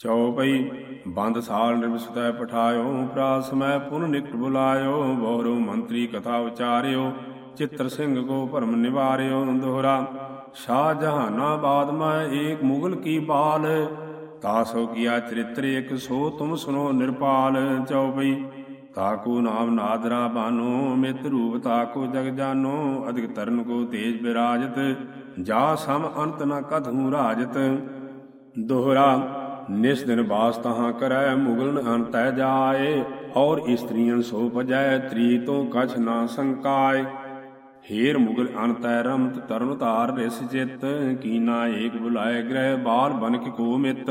ਚਉਪਈ ਬੰਦ ਸਾਲ ਨਿਰਵਸਤੈ ਪਠਾਇਓ, ਪ੍ਰਾਸ ਮੈਂ ਪੁਨ ਨਿਕਟ ਬੁਲਾਇਓ, ਬਹੁਰੋ ਮੰਤਰੀ ਕਥਾ ਉਚਾਰਿਓ, ਚਿੱਤਰ ਸਿੰਘ ਕੋ ਭਰਮ ਨਿਵਾਰਿਓ, ਦੋਹਰਾ ਸ਼ਾਹ ਜਹਾਨਾਬਾਦ ਮੈਂ ਏਕ ਮੁਗਲ ਕੀ ਬਾਲ, ਤਾਸੋ ਕੀਆ ਚਰਿਤ੍ਰ ਇਕ ਸੋ ਤੁਮ ਸੁਨੋ ਨਿਰਪਾਲ ਚਉਪਈ ਤਾਕੂ ਨਾਮ ਨਾਦਰਾ ਬਾਨੋ, ਮਿਤ ਰੂਪ ਤਾਕੂ ਜਗ ਜਾਨੋ, ਅਧਿਕ ਤਰਨ ਕੋ ਤੇਜ ਬਿਰਾਜਤ, ਜਾ ਸਮ ਅੰਤ ਨ ਕਧੂ ਰਾਜਤ, ਦੋਹਰਾ ਨਿਸ ਦਿਨ ਬਾਸ ਤਹਾਂ ਕਰੈ ਮੁਗਲਨ ਅੰਤੈ ਜਾਏ, ਔਰ ਇਸਤਰੀਆਂ ਸੋ ਭਜੈ, ਤ੍ਰੀ ਤੋਂ ਕਛ ਨਾ ਸੰਕਾਏ। ਹੀਰ ਮੁਗਲ ਅੰਤੈ ਰਮਤ ਤਰਨ ਧਾਰ ਰਿਸ ਚਿਤ, ਕੀਨਾ ਏਕ ਬੁਲਾਏ ਗ੍ਰਹਿ ਬਾਲ ਬਨ ਕੇ ਕੋ ਮਿਤ।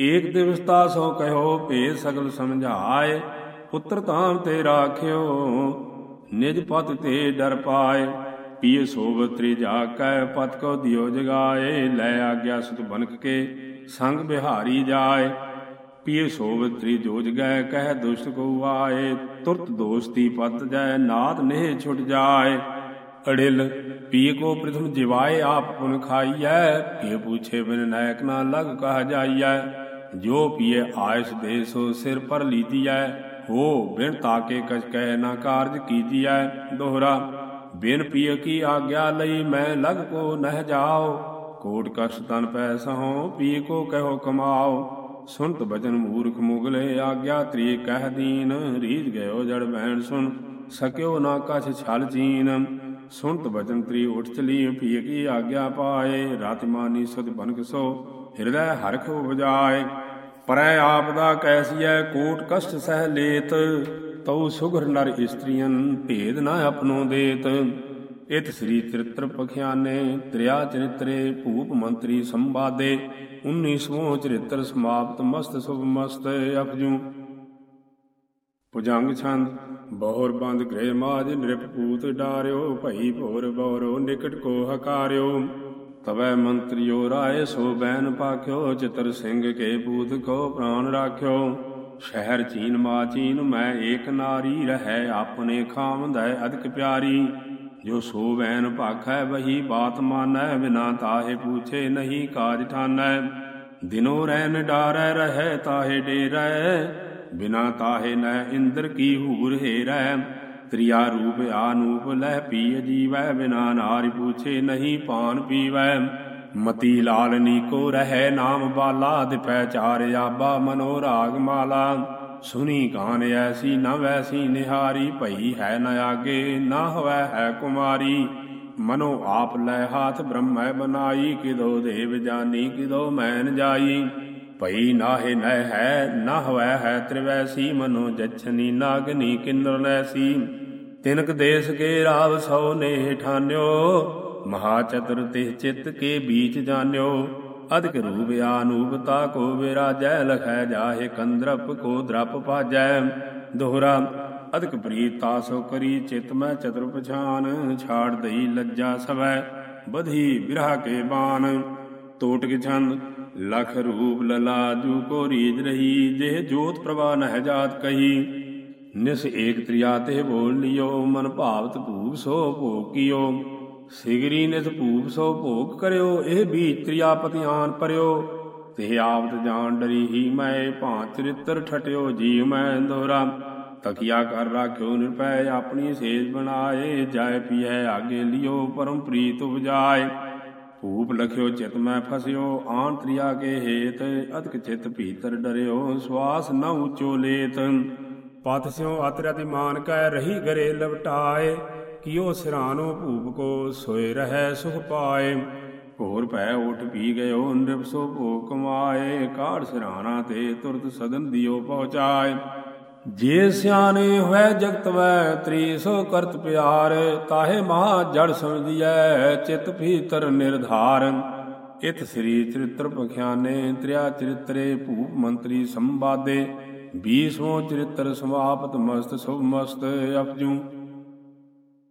ਏਕ ਦਿਵਸਤਾ ਸੋ ਕਹਿਓ ਭੇਦ ਸਗਲ ਸਮਝਾਏ, ਪੁੱਤਰ ਧਾਮ ਤੇ ਰਾਖਿਓ, ਨਿਜ ਪਤ ਤੇ ਡਰ ਪਾਏ। ਪੀਏ ਸੋਵਤਰੀ ਜਾ ਕੈ ਪਤ ਕੋ ਦਿਓ ਜਗਾਏ, ਲੈ ਆਗਿਆ ਸੁਤ ਬਨਕ ਕੇ। ਸੰਗ ਬਿਹਾਰੀ ਜਾਏ। ਪੀਏ ਸੋਵਤਰੀ ਜੋਜ ਗਏ ਕਹਿ ਦੁਸ਼ਟ ਕੋ ਆਏ। ਤੁਰਤ ਦੋਸਤੀ ਪਤ ਜੈ ਨਾਦ ਨਹਿ ਛੁਟ ਜਾਏ। ਅੜਿਲ ਪੀ ਕੋ ਪ੍ਰਥਮ ਜਿਵਾਏ ਆਪ ਪੁਨ ਖਾਈਐ। ਪੀ ਪੁੱਛੇ ਬਿਨ ਨਾਇਕ ਨਾ ਲਗ ਕਹ ਜਾਈਐ। ਜੋ ਪੀਏ ਆਇਸ ਦੇ ਸੋ ਸਿਰ ਪਰ ਲੀਤੀਐ। ਹੋ ਬਿਨ ਤਾਕੇ ਕਛ ਕਹਿ ਨਾ ਕਾਰਜ ਕੀਤੀਐ। ਦੋਹਰਾ, ਬਿਨ ਪੀਏ ਕੀ ਆਗਿਆ ਲਈ ਮੈਂ ਲਗ ਕੋ ਨਹਿ ਜਾਓ। ਕੋਟ ਕਸ਼ ਤਨ ਪੈ ਸਹੋ, ਪੀ ਕੋ ਕਹੋ ਕਮਾਓ। ਸੁਨਤ ਬਚਨ ਮੂਰਖ ਮੁਗਲੇ, ਆਗਿਆ ਤ੍ਰੀ ਕਹਿ ਦੀਨ ਰੀਜ ਗਇਓ ਜੜ ਬੈਣ ਸੁਨ ਸਕਿਓ ਨਾ ਕਛ ਛਲ ਜੀਨ ਸੁਨਤ ਬਚਨ ਤ੍ਰੀ ਉਠ ਚਲੀ, ਪੀ ਕੀ ਆਗਿਆ ਪਾਏ, ਰਾਤ ਮਾਨੀ ਸੁਧ ਬਨਕ ਸੋ, ਹਿਰਦੈ ਹਰਖ ਉਪਜਾਏ। ਪਰੈ ਆਪਦਾ ਕੈਸੀਐ, ਕੋਟ ਕਸ਼ਟ ਸਹਿ ਲੇਤ, ਤਉ ਸੁਗਰ ਨਰ ਇਸਤਰੀਆਂ ਭੇਦ ਨਾ ਆਪਣੋ ਦੇਤ। ਇਤ ਸ੍ਰੀ ਚਰਿਤ੍ਰ ਪਖਿਆਨੇ, ਤ੍ਰਿਆ ਚਰਿਤਰੇ, ਭੂਪ ਮੰਤਰੀ ਸੰਵਾਦੇ 19ਵਾਂ ਚਰਿਤ੍ਰ ਸਮਾਪਤ ਮਸਤ ਸੁਭ ਮਸਤ ਅਪਜੂ। ਪੁਜੰਗ ਛੰਦ, ਬਹੁਰ ਬੰਦ ਗ੍ਰਹਿ ਮਾਜ ਨਿਰਪੂਤ ਡਾਰਿਓ, ਭਈ ਭੋਰ ਬੌਰੋ ਨਿਕਟ ਕੋ ਹਕਾਰਿਓ। ਤਵੈ ਮੰਤਰੀਓ ਰਾਏ ਸੋ ਬੈਨ ਪਾਖਿਓ, ਚਿਤਰ ਸਿੰਘ ਕੇ ਪੂਤ ਕੋ ਪ੍ਰਾਨ ਰਾਖਿਓ। ਸ਼ਹਿਰ ਚੀਨ ਮਾ ਚੀਨ, ਮੈਂ ਏਕ ਨਾਰੀ, ਰਹੈ ਆਪਣੇ ਖਾਮਦੈ ਅਦਕ ਪਿਆਰੀ। ਜੋ ਸੋ ਬੈਨ ਭਾਖੈ ਵਹੀ ਬਾਤ ਮਾਨੈ, ਬਿਨਾ ਤਾਹੇ ਪੂਛੇ ਨਹੀਂ ਕਾਜ ਠਾਨੈ। ਦਿਨੋ ਰੈਨ ਡਾਰੈ, ਰਹੈ ਤਾਹੇ ਡੇਰੈ, ਬਿਨਾ ਤਾਹੇ ਨੈ ਇੰਦਰ ਕੀ ਹੂਰ ਹੇਰੈ। ਤ੍ਰਿਆ ਰੂਪ ਆਨੂਪ ਲਹਿ ਪੀ ਜੀਵੈ, ਬਿਨਾ ਨਾਰੀ ਪੂਛੇ ਨਹੀਂ ਪਾਨ ਪੀਵੈ। ਮਤੀ ਲਾਲ ਨੀਕੋ ਰਹਿ ਨਾਮ ਬਾਲਾ, ਦਿਪੈ ਚਾਰ ਆਬਾ ਮਨੋ ਰਾਗ ਮਾਲਾ। ਸੁਨੀ ਕਾਨ ਐਸੀ ਨਾ ਵੈਸੀ ਨਿਹਾਰੀ, ਭਈ ਹੈ ਨ ਆਗੇ, ਨ ਹਵੈ ਹੈ ਕੁਮਾਰੀ। ਮਨੋ ਆਪ ਲੈ ਹਾਥ ਬ੍ਰਹਮੈ ਬਨਾਈ ਕਿਦੋ ਦੇਵ ਜਾਨੀ, ਕਿਦੋ ਮੈਨ ਜਾਈ। ਭਈ ਨਾਹਿ ਨਹਿ ਹੈ, ਨਾ ਹਵੈ ਹੈ ਤ੍ਰਿਵੈਸੀ, ਮਨੋ ਜਛਨੀ ਨਾਗਨੀ ਕਿੰਨਰ ਲੈਸੀ। ਤਿਨਕ ਦੇਸ ਕੇ ਰਾਵ ਸੋ ਨੇ ਠਾਨਿਓ, ਮਹਾ ਚਤੁਰ ਤੇ ਚਿਤ ਕੇ ਬੀਚ ਜਾਣਿਓ ਅਧਿਕ ਰੂਪ ਆਨੂਪਤਾ ਕੋ ਵਿਰਾਜੈ, ਲਖੈ ਜਾਹੇ ਕੰਦਰਪ ਕੋ ਦਰਪ ਪਾਜੈ ਦੋਹਰਾ, ਅਧਿਕ ਪ੍ਰੀਤਾ ਸੋ ਕਰੀ ਚਿਤ ਮੈਂ ਚਤੁਰ ਪਛਾਨ, ਛਾੜ ਦਈ ਲੱਜਾ ਸਵੈ, ਬਧੀ ਵਿਰਹ ਕੇ ਬਾਨ ਟੋਟਕ ਛੰਦ, ਲਖ ਰੂਪ ਲਲਾਜੂ ਕੋ ਰੀਜ ਰਹੀ, ਜੇ ਜੋਤ ਪ੍ਰਭਾ ਨਹਿ ਜਾਤ ਕਹੀ। ਨਿਸ ਏਕ ਤ੍ਰਿਆ ਤੇ ਬੋਲ ਲਿਓ, ਮਨ ਭਾਵਤ ਭੂਪ ਸੋ ਭੋਗਿਓ ਸਿਗਰੀ ਨਿਤ ਭੂਪ ਸੋ ਭੋਗ ਕਰਿਓ, ਇਹ ਵੀ ਤ੍ਰਿਆ ਪਤਿਆਨ ਪਰਿਓ। ਤੇ ਆਪਤ ਜਾਣ ਡਰੀ ਹੀ ਮੈਂ ਭਾਂ ਚਰਿਤਰ ਠਟਿਓ, ਜੀਵ ਮੈਂ ਦੋਹਰਾ ਤਕਿਆ ਕਰ ਰਾਖਿਓ ਨਿਰਪੈ ਆਪਣੀ ਸੇਜ ਬਣਾਏ। ਜਾਏ ਪੀਐ, ਆਗੇ ਲਿਓ, ਪਰਮ ਪ੍ਰੀਤ ਉਪਜਾਏ। ਭੂਪ ਲਖਿਓ, ਚਿਤ ਮੈਂ ਫਸਿਓ, ਆਨ ਤ੍ਰਿਆ ਕੇ ਹੇਤ। ਅਤਕ ਚਿਤ ਭੀਤਰ ਡਰਿਓ, ਸਵਾਸ ਨ ਉਚੋ ਲੇਤ। ਪਤ ਸਿਓ ਅਤਰ ਮਾਨ ਕੈ, ਰਹੀ ਗਰੇ ਲਵਟਾਏ ਕਿਉ ਸਿਰਾਨੋ ਭੂਪ ਕੋ ਸੋਏ ਰਹੈ ਸੁਖ ਪਾਏ। ਘੋਰ ਭੈ ਉਠ ਪੀ ਗਇਓ ਨਿਰਭਸੋ ਭੋਗ ਕਮਾਏ। ਕਾੜ ਸਿਰਾਣਾ ਤੇ ਤੁਰਤ ਸਦਨ ਦਿਓ ਪਹੁੰਚਾਏ। ਜੇ ਸਿਆਣੇ ਹੋਇ ਜਗਤ ਵੈ, ਤ੍ਰੀ ਸੋ ਕਰਤ ਪਿਆਰ। ਤਾਹੇ ਮਹਾ ਜੜ ਸਮਝੀਐ, ਚਿਤ ਭੀਤਰ ਨਿਰਧਾਰ। ਇਤ ਸ੍ਰੀ ਚਰਿਤ੍ਰ ਪਖਿਆਨੇ, ਤ੍ਰਿਆ ਚਰਿਤਰੇ ਭੂਪ ਮੰਤਰੀ ਸੰਵਾਦੇ। 20ਵਾਂ ਚਰਿਤ੍ਰ ਸਮਾਪਤ ਮਸਤ ਸੁਭ ਮਸਤ ਅਪਜੂ।